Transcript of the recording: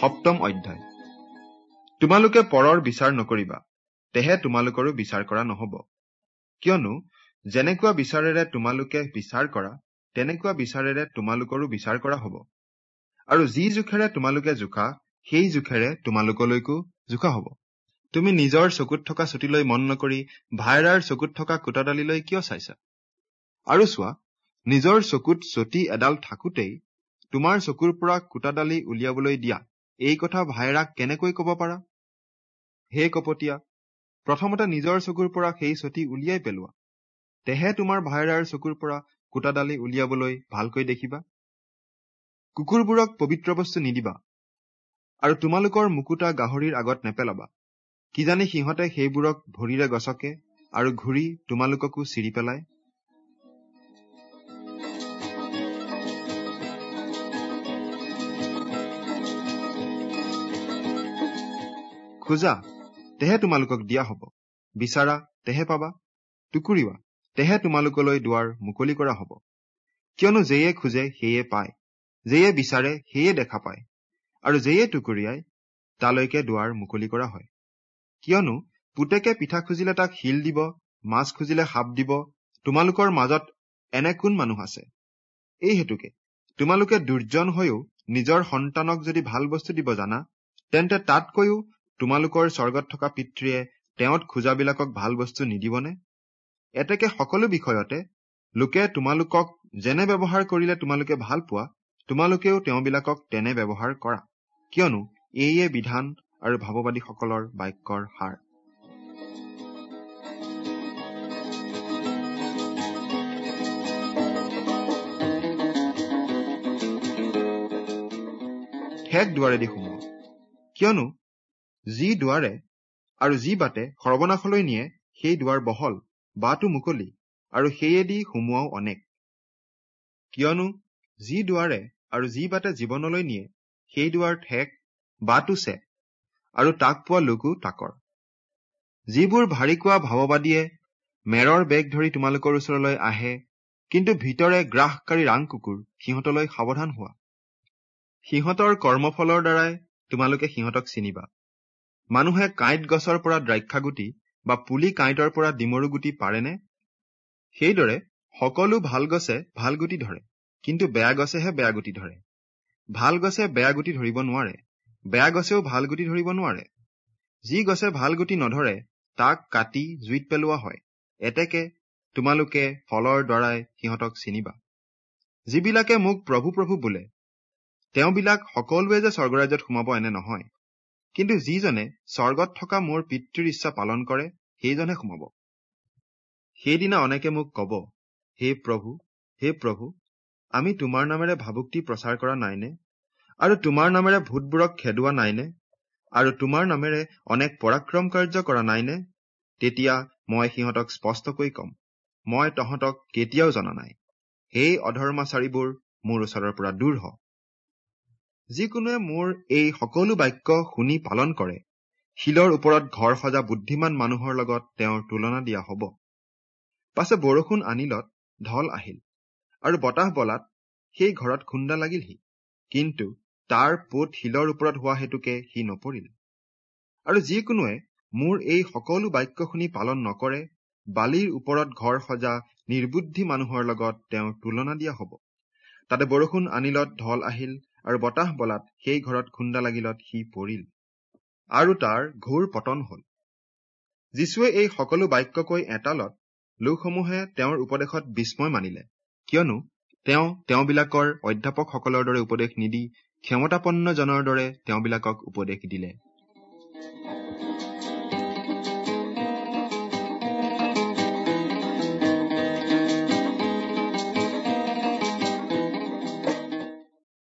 সপ্তম অধ্যায়। তোমালোকে পৰৰ বিচাৰ নকৰিবা তেহে তোমালোকৰো বিচাৰ কৰা নহব। কিয়নো যেনেকুৱা বিচাৰেৰে তোমালোকে বিচাৰ কৰা তেনেকুৱা বিচাৰেৰে তোমালোকৰো বিচাৰ কৰা হব। আৰু যি জোখেৰে তোমালোকে জোখা সেই জোখেৰে তোমালোকলৈকো জোখা হব। তুমি নিজৰ চকুত থকা চুটিলৈ মন নকৰি ভাইৰাৰ চকুত থকা কুটাডালিলৈ কিয় চাইছা? আৰু চোৱা নিজৰ চকুত চটি এডাল থাকোতেই তোমাৰ চকুৰ পৰা কুটাডালি উলিয়াবলৈ দিয়া এই কথা ভাইৰাক কেনেকৈ কব পাৰা? হে কপটীয়া প্ৰথমতে নিজৰ চকুৰ পৰা সেই চটি উলিয়াই পেলোৱা। তেহে তোমাৰ ভাইৰাৰ চকুৰ পৰা কুটাডালি উলিয়াবলৈ ভালকৈ দেখিবা। কুকুৰবোৰক পবিত্ৰ বস্তু নিদিবা আৰু তোমালোকৰ মুকুতা গাহৰিৰ আগত নেপেলাবা। কিজানি সিহঁতে সেইবোৰক ভৰিৰে গছকে আৰু ঘূৰি তোমালোককো চিৰি পেলায়। খোজা তেহে তোমালোকক দিয়া হব। বিচাৰা তেহে পাবা। টুকুৰিবা তেহে তোমালোকলৈ দুৱাৰ মুকলি কৰা হব। কিয়নো যেয়ে খোজে সেয়ে পায়। যেয়ে বিচাৰে সেয়ে দেখা পায়। আৰু যেয়ে টুকুৰিয়াই তালৈকে দুৱাৰ মুকলি কৰা হয়। কিয়নো পুতেকে পিঠা খুজিলে তাক শিল দিব মাছ খুজিলে সাপ দিব তোমালোকৰ মাজত এনে কোন মানুহ আছে? এই হেতুকে তোমালোকে দুৰ্জন হৈও নিজৰ সন্তানক যদি ভাল বস্তু দিব জানা তেন্তে তাতকৈও তোমালোকৰ স্বৰ্গত থকা পিতৃয়ে তেওঁত খোজাবিলাকক ভাল বস্তু নিদিবনে? এতেকে সকলো বিষয়তে লোকে তোমালোকক যেনে ব্যৱহাৰ কৰিলে তোমালোকে ভাল পোৱা তোমালোকেও তেওঁবিলাকক তেনে ব্যৱহাৰ কৰা। কিয়নো এইয়ে বিধান আৰু ভাৱবাদীসকলৰ বাক্যৰ সাৰ ঠেক দুৱাৰেদি সোমোৱা। কিয়নো যি দুৱাৰে আৰু যি বাটে সৰ্বনাশলৈ নিয়ে সেই দুৱাৰ বহল বাটো মুকলি আৰু সেয়েদি সোমোৱাও অনেক। কিয়নো যি দুৱাৰে আৰু যি বাটে জীৱনলৈ নিয়ে সেই দুৱাৰ ঠেক বাটো চে আৰু তাক পোৱা লোকো তাকৰ। যিবোৰ ভাৰী কোৱা ভাৱবাদীয়ে মেৰৰ বেগ ধৰি তোমালোকৰ ওচৰলৈ আহে কিন্তু ভিতৰে গ্ৰাসকাৰী ৰাং কুকুৰ সিহঁতলৈ সাৱধান হোৱা। সিহঁতৰ কৰ্মফলৰ দ্বাৰাই তোমালোকে সিহঁতক চিনিবা। মানুহে কাঁইট গছৰ পৰা দ্ৰাক্ষাগুটি বা পুলি কাঁইটৰ পৰা ডিমৰু গুটি পাৰেনে? সেইদৰে সকলো ভাল গছে ভাল গুটি ধৰে কিন্তু বেয়া গছেহে বেয়া গুটি ধৰে। ভাল গছে বেয়া গুটি ধৰিব নোৱাৰে বেয়া গছেও ভাল গুটি ধৰিব নোৱাৰে। যি গছে ভাল গুটি নধৰে তাক কাটি জুইত পেলোৱা হয়। এতেকে তোমালোকে ফলৰ দ্বাৰাই সিহঁতক চিনিবা। যিবিলাকে মোক প্ৰভু প্ৰভু বোলে তেওঁবিলাক সকলোৱে যে স্বৰ্গৰাজ্যত সোমাব এনে নহয়। কিন্তু যিজনে স্বৰ্গত থকা মোৰ পিতৃৰ ইচ্ছা পালন কৰে সেইজনে সোমাব। সেইদিনা অনেকে মোক কব হে প্ৰভু হে প্ৰভু আমি তোমাৰ নামেৰে ভাবুক্তি প্ৰচাৰ কৰা নাইনে? আৰু তোমাৰ নামেৰে ভূতবোৰক খেদোৱা নাইনে? আৰু তোমাৰ নামেৰে অনেক পৰাক্ৰম কাৰ্য কৰা নাইনে? তেতিয়া মই সিহঁতক স্পষ্টকৈ কম মই তহঁতক কেতিয়াও জনা নাই। সেই অধৰ্মাচাৰীবোৰ মোৰ ওচৰৰ পৰা দূৰ হওক যিকোনোৱে মোৰ এই সকলো বাক্য শুনি পালন কৰে। শিলৰ ওপৰত ঘৰ সজা বুদ্ধিমান মানুহৰ লগত তেওঁৰ তুলনা দিয়া হব। পাছে বৰষুণ আনিলত ঢল আহিল আৰু বতাহ বলাত সেই ঘৰত খুন্দা লাগিলহি। কিন্তু তাৰ পোত শিলৰ ওপৰত হোৱা হেতুকে সি নপৰিল। আৰু যিকোনোৱে মোৰ এই সকলো বাক্য শুনি পালন নকৰে বালিৰ ওপৰত ঘৰ সজা নিৰ্বুদ্ধি মানুহৰ লগত তেওঁৰ তুলনা দিয়া হব। তাতে বৰষুণ আনিলত ঢল আহিল আৰু বতাহ বলাত সেই ঘৰত খুন্দা লাগিলত সি পৰিল। আৰু তাৰ ঘোৰ পতন হল। যীশুৱে এই সকলো বাক্য কৈ এটালত লোকসমূহে তেওঁৰ উপদেশত বিস্ময় মানিলে। কিয়নো তেওঁ তেওঁবিলাকৰ অধ্যাপকসকলৰ দৰে উপদেশ নিদি ক্ষমতাপন্নজনৰ দৰে তেওঁবিলাকক উপদেশ দিলে।